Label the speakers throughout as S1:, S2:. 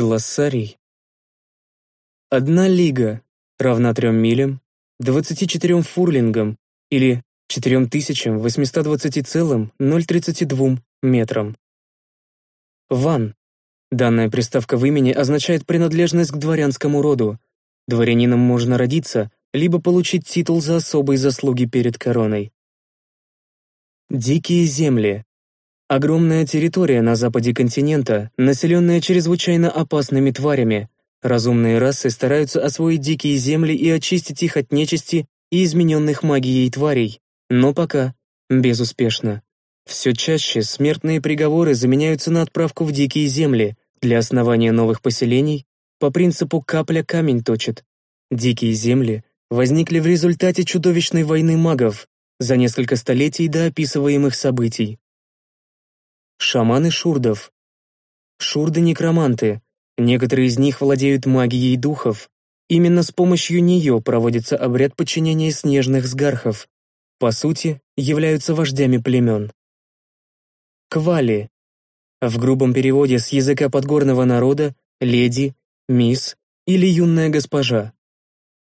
S1: Глоссарий. Одна лига равна трем милям, 24 фурлингам или 4820,032 метрам. Ван. Данная приставка в имени означает принадлежность к дворянскому роду. Дворянином можно родиться, либо получить титул за особые заслуги перед короной. Дикие земли. Огромная территория на западе континента, населенная чрезвычайно опасными тварями. Разумные расы стараются освоить дикие земли и очистить их от нечисти и измененных магией тварей, но пока безуспешно. Все чаще смертные приговоры заменяются на отправку в дикие земли для основания новых поселений по принципу «капля камень точит». Дикие земли возникли в результате чудовищной войны магов за несколько столетий до описываемых событий. Шаманы шурдов. Шурды-некроманты. Некоторые из них владеют магией духов. Именно с помощью нее проводится обряд подчинения снежных сгархов. По сути, являются вождями племен. Квали. В грубом переводе с языка подгорного народа леди, мисс или юная госпожа.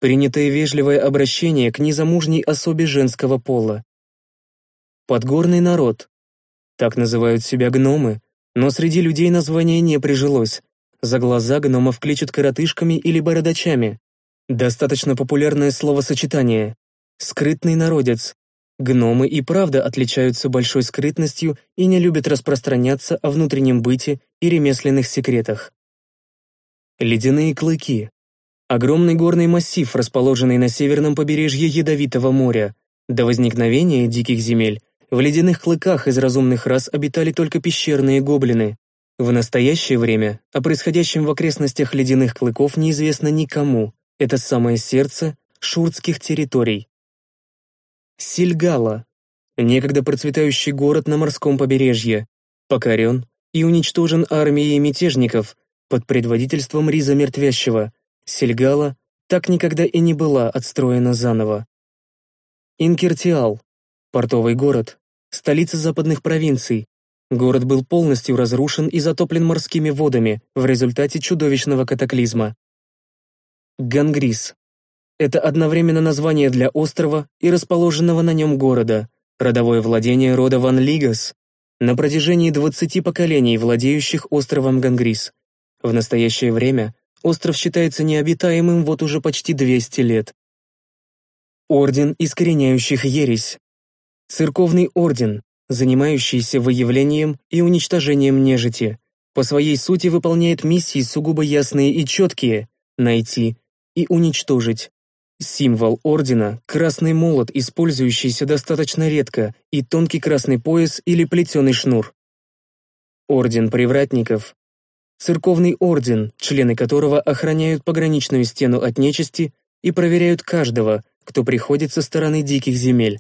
S1: Принятое вежливое обращение к незамужней особе женского пола. Подгорный народ. Так называют себя гномы, но среди людей название не прижилось. За глаза гномов кличут коротышками или бородачами. Достаточно популярное словосочетание. Скрытный народец. Гномы и правда отличаются большой скрытностью и не любят распространяться о внутреннем быте и ремесленных секретах. Ледяные клыки. Огромный горный массив, расположенный на северном побережье Ядовитого моря. До возникновения диких земель в ледяных клыках из разумных рас обитали только пещерные гоблины. В настоящее время о происходящем в окрестностях ледяных клыков неизвестно никому. Это самое сердце шуртских территорий. Сильгала. Некогда процветающий город на морском побережье. Покорен и уничтожен армией мятежников под предводительством Риза Мертвящего. Сильгала так никогда и не была отстроена заново. Инкертиал. Портовый город, столица западных провинций. Город был полностью разрушен и затоплен морскими водами в результате чудовищного катаклизма. Гангрис. Это одновременно название для острова и расположенного на нем города, родовое владение рода Ван Лигас, на протяжении 20 поколений владеющих островом Гангрис. В настоящее время остров считается необитаемым вот уже почти 200 лет. Орден искореняющих ересь. Церковный орден, занимающийся выявлением и уничтожением нежити, по своей сути выполняет миссии сугубо ясные и четкие – найти и уничтожить. Символ ордена – красный молот, использующийся достаточно редко, и тонкий красный пояс или плетеный шнур. Орден привратников – церковный орден, члены которого охраняют пограничную стену от нечисти и проверяют каждого, кто приходит со стороны диких земель.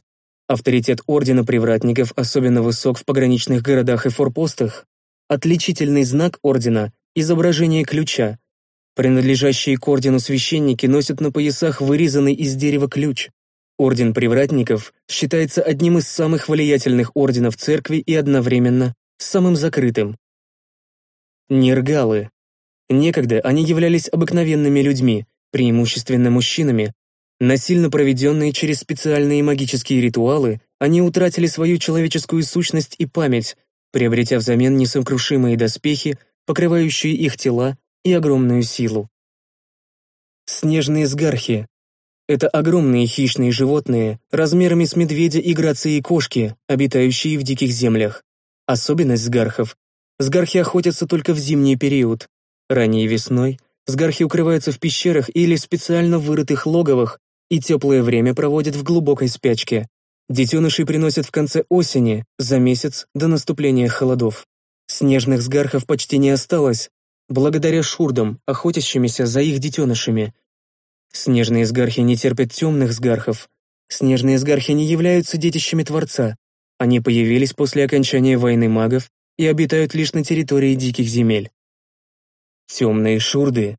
S1: Авторитет Ордена Привратников особенно высок в пограничных городах и форпостах. Отличительный знак Ордена – изображение ключа. Принадлежащие к Ордену священники носят на поясах вырезанный из дерева ключ. Орден Привратников считается одним из самых влиятельных орденов церкви и одновременно самым закрытым. Нергалы. Некогда они являлись обыкновенными людьми, преимущественно мужчинами, Насильно проведенные через специальные магические ритуалы, они утратили свою человеческую сущность и память, приобретя взамен несокрушимые доспехи, покрывающие их тела и огромную силу. Снежные сгархи — это огромные хищные животные, размерами с медведя и грацией кошки, обитающие в диких землях. Особенность сгархов — сгархи охотятся только в зимний период. Ранней весной сгархи укрываются в пещерах или специально вырытых логовах, и теплое время проводят в глубокой спячке. Детенышей приносят в конце осени, за месяц до наступления холодов. Снежных сгархов почти не осталось, благодаря шурдам, охотящимися за их детенышами. Снежные сгархи не терпят темных сгархов. Снежные сгархи не являются детищами Творца. Они появились после окончания войны магов и обитают лишь на территории диких земель. Темные шурды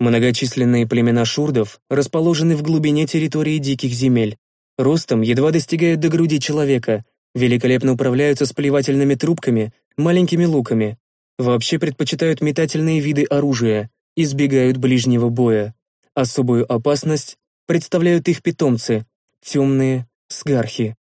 S1: Многочисленные племена шурдов расположены в глубине территории диких земель. Ростом едва достигают до груди человека, великолепно управляются с плевательными трубками, маленькими луками. вообще предпочитают метательные виды оружия, избегают ближнего боя. Особую опасность представляют их питомцы, темные сгархи.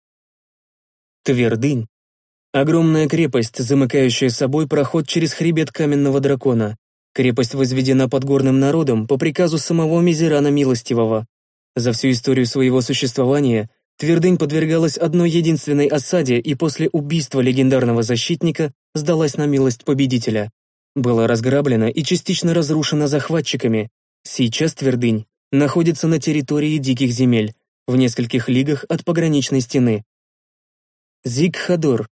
S1: Твердынь — огромная крепость, замыкающая собой проход через хребет каменного дракона. Крепость возведена подгорным народом по приказу самого Мизерана Милостивого. За всю историю своего существования Твердынь подвергалась одной единственной осаде и после убийства легендарного защитника сдалась на милость победителя. Была разграблена и частично разрушена захватчиками. Сейчас Твердынь находится на территории диких земель, в нескольких лигах от пограничной стены. Зиг-Хадор.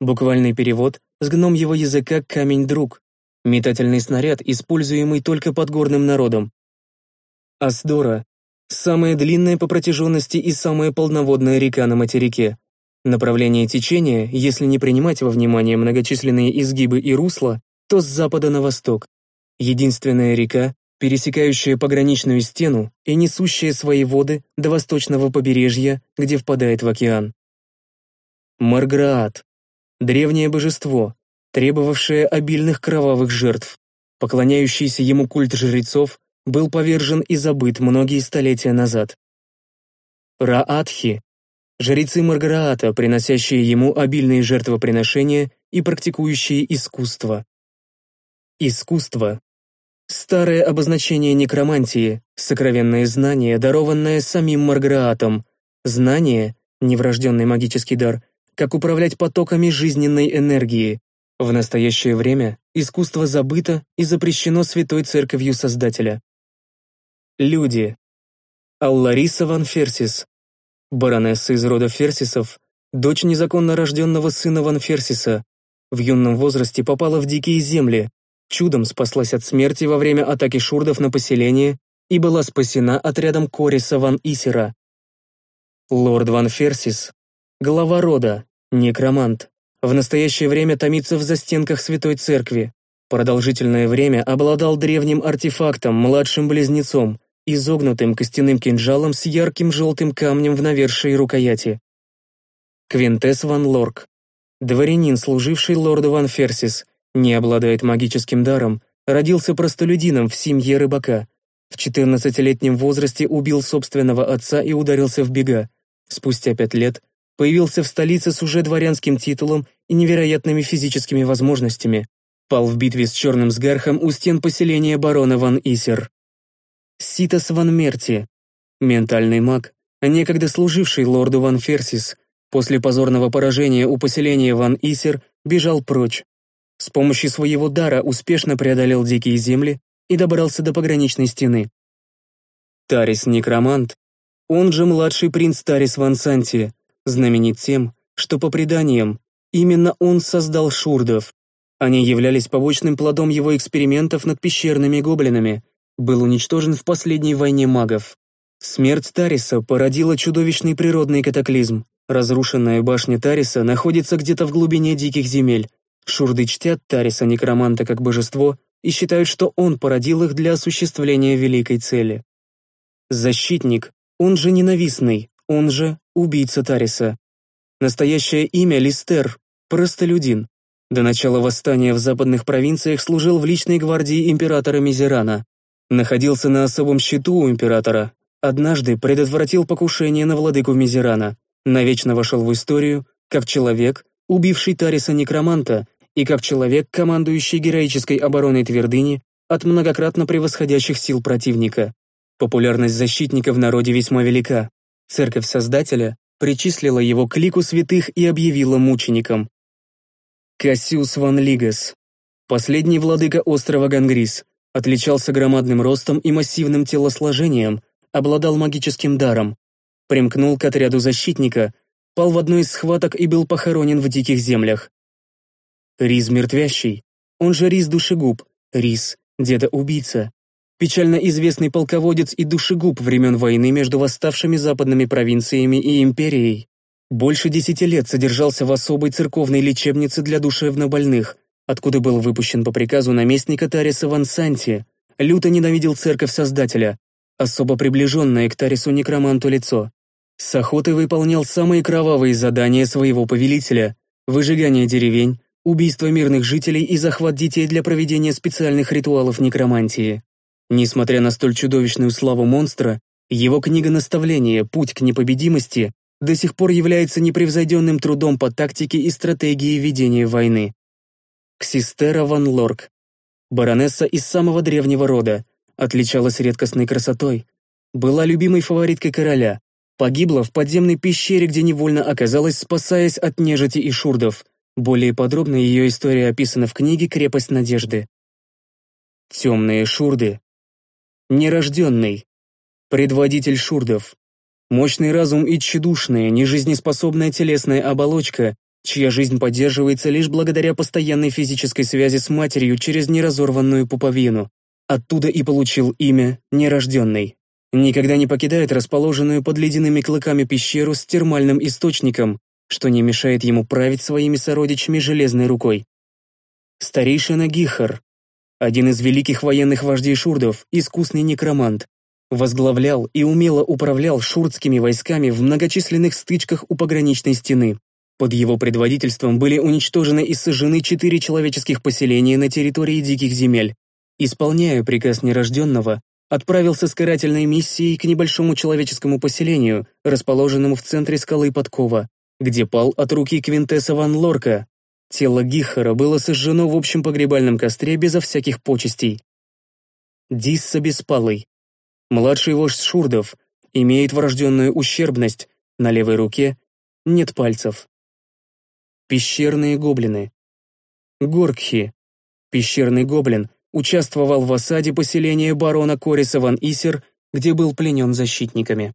S1: Буквальный перевод с гном его языка «камень-друг». Метательный снаряд, используемый только подгорным народом. Асдора Самая длинная по протяженности и самая полноводная река на материке. Направление течения, если не принимать во внимание многочисленные изгибы и русла, то с запада на восток. Единственная река, пересекающая пограничную стену и несущая свои воды до восточного побережья, где впадает в океан. Марграат. Древнее божество, требовавшее обильных кровавых жертв. Поклоняющийся ему культ жрецов был повержен и забыт многие столетия назад. Раатхи – жрецы Маргараата, приносящие ему обильные жертвоприношения и практикующие искусство. Искусство – старое обозначение некромантии, сокровенное знание, дарованное самим Маргараатом, знание, неврожденный магический дар, как управлять потоками жизненной энергии. В настоящее время искусство забыто и запрещено Святой Церковью Создателя. Люди. Аллариса ван Ферсис. Баронесса из рода Ферсисов, дочь незаконно рожденного сына ван Ферсиса, в юном возрасте попала в дикие земли, чудом спаслась от смерти во время атаки шурдов на поселение и была спасена отрядом Кориса ван Исера. Лорд ван Ферсис, глава рода, некромант, в настоящее время томится в застенках Святой Церкви. Продолжительное время обладал древним артефактом, младшим близнецом, изогнутым костяным кинжалом с ярким желтым камнем в навершии рукояти. Квинтес ван Лорк, дворянин, служивший лорду ван Ферсис, не обладает магическим даром, родился простолюдином в семье рыбака. В 14-летнем возрасте убил собственного отца и ударился в бега. Спустя пять лет появился в столице с уже дворянским титулом и невероятными физическими возможностями. Пал в битве с Черным Сгархом у стен поселения барона Ван Исер. Ситас Ван Мерти, ментальный маг, некогда служивший лорду Ван Ферсис, после позорного поражения у поселения Ван Исер бежал прочь. С помощью своего дара успешно преодолел дикие земли и добрался до пограничной стены. Тарис Некромант, он же младший принц Тарис Ван Санти, знаменит тем, что по преданиям именно он создал шурдов. Они являлись побочным плодом его экспериментов над пещерными гоблинами, был уничтожен в последней войне магов. Смерть Тариса породила чудовищный природный катаклизм. Разрушенная башня Тариса находится где-то в глубине диких земель. Шурды чтят Тариса некроманта как божество и считают, что он породил их для осуществления великой цели. Защитник, он же ненавистный, он же убийца Тариса. Настоящее имя Листер, простолюдин. До начала восстания в западных провинциях служил в личной гвардии императора Мизерана находился на особом счету у императора, однажды предотвратил покушение на владыку Мизерана, навечно вошел в историю как человек, убивший Тариса Некроманта, и как человек, командующий героической обороной твердыни от многократно превосходящих сил противника. Популярность защитника в народе весьма велика. Церковь Создателя причислила его к лику святых и объявила мучеником. Кассиус ван Лигас, последний владыка острова Гангрис, Отличался громадным ростом и массивным телосложением, обладал магическим даром. Примкнул к отряду защитника, пал в одной из схваток и был похоронен в диких землях. Риз Мертвящий, он же Риз Душегуб, Риз, деда-убийца. Печально известный полководец и душегуб времен войны между восставшими западными провинциями и империей. Больше десяти лет содержался в особой церковной лечебнице для душевнобольных, откуда был выпущен по приказу наместника Тариса Ван Санти, люто ненавидел церковь Создателя, особо приближенное к Тарису Некроманту лицо. С охотой выполнял самые кровавые задания своего повелителя, выжигание деревень, убийство мирных жителей и захват детей для проведения специальных ритуалов некромантии. Несмотря на столь чудовищную славу монстра, его книга наставления «Путь к непобедимости» до сих пор является непревзойденным трудом по тактике и стратегии ведения войны. Ксистера ван Лорк, баронесса из самого древнего рода, отличалась редкостной красотой, была любимой фавориткой короля, погибла в подземной пещере, где невольно оказалась, спасаясь от нежити и шурдов. Более подробно ее история описана в книге «Крепость надежды». Темные шурды. Нерожденный. Предводитель шурдов. Мощный разум и тщедушная, нежизнеспособная телесная оболочка, чья жизнь поддерживается лишь благодаря постоянной физической связи с матерью через неразорванную пуповину. Оттуда и получил имя «Нерожденный». Никогда не покидает расположенную под ледяными клыками пещеру с термальным источником, что не мешает ему править своими сородичами железной рукой. Старейшина Гихар, один из великих военных вождей шурдов, искусный некромант, возглавлял и умело управлял шурдскими войсками в многочисленных стычках у пограничной стены. Под его предводительством были уничтожены и сожжены четыре человеческих поселения на территории диких земель. Исполняя приказ нерожденного, отправился с карательной миссией к небольшому человеческому поселению, расположенному в центре скалы Подкова, где пал от руки Квинтесса Ван Лорка. Тело Гихара было сожжено в общем погребальном костре безо всяких почестей. Дисса Беспалый, Младший вождь шурдов имеет врожденную ущербность, на левой руке нет пальцев. Пещерные гоблины. Горкхи. Пещерный гоблин участвовал в осаде поселения барона Кориса ван Исер, где был пленен защитниками.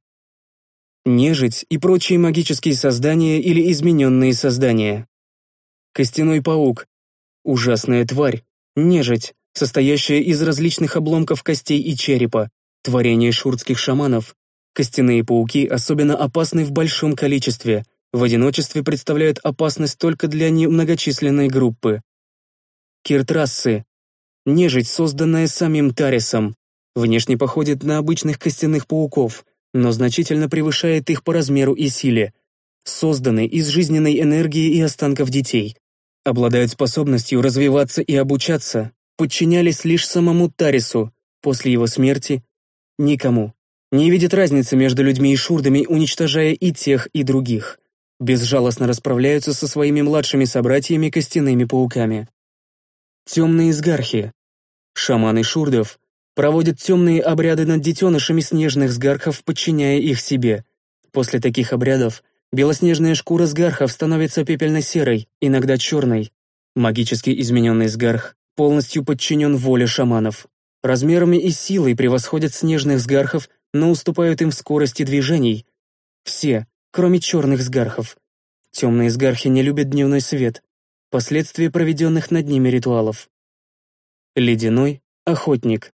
S1: Нежить и прочие магические создания или измененные создания. Костяной паук. Ужасная тварь. Нежить, состоящая из различных обломков костей и черепа, Творение шуртских шаманов. Костяные пауки особенно опасны в большом количестве, в одиночестве представляют опасность только для немногочисленной группы. Киртрассы. Нежить, созданная самим Тарисом. Внешне походит на обычных костяных пауков, но значительно превышает их по размеру и силе. Созданы из жизненной энергии и останков детей. Обладают способностью развиваться и обучаться, подчинялись лишь самому Тарису, после его смерти Никому. Не видит разницы между людьми и шурдами, уничтожая и тех, и других. Безжалостно расправляются со своими младшими собратьями костяными пауками. Темные сгархи. Шаманы шурдов проводят темные обряды над детенышами снежных сгархов, подчиняя их себе. После таких обрядов белоснежная шкура сгархов становится пепельно-серой, иногда черной. Магически измененный сгарх полностью подчинен воле шаманов. Размерами и силой превосходят снежных сгархов, но уступают им в скорости движений. Все, кроме черных сгархов. Темные сгархи не любят дневной свет, последствия проведенных над ними ритуалов. Ледяной охотник.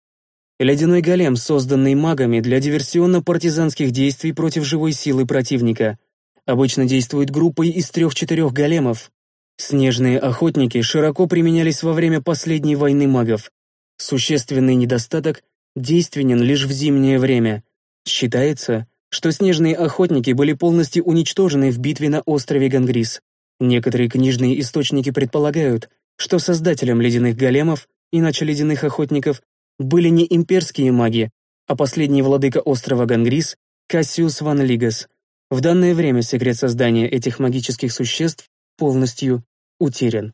S1: Ледяной голем, созданный магами для диверсионно-партизанских действий против живой силы противника. Обычно действует группой из трех-четырех големов. Снежные охотники широко применялись во время последней войны магов. Существенный недостаток действенен лишь в зимнее время. Считается, что снежные охотники были полностью уничтожены в битве на острове Гангрис. Некоторые книжные источники предполагают, что создателем ледяных големов, иначе ледяных охотников, были не имперские маги, а последний владыка острова Гангрис Кассиус ван Лигас. В данное время секрет создания этих магических существ полностью утерян.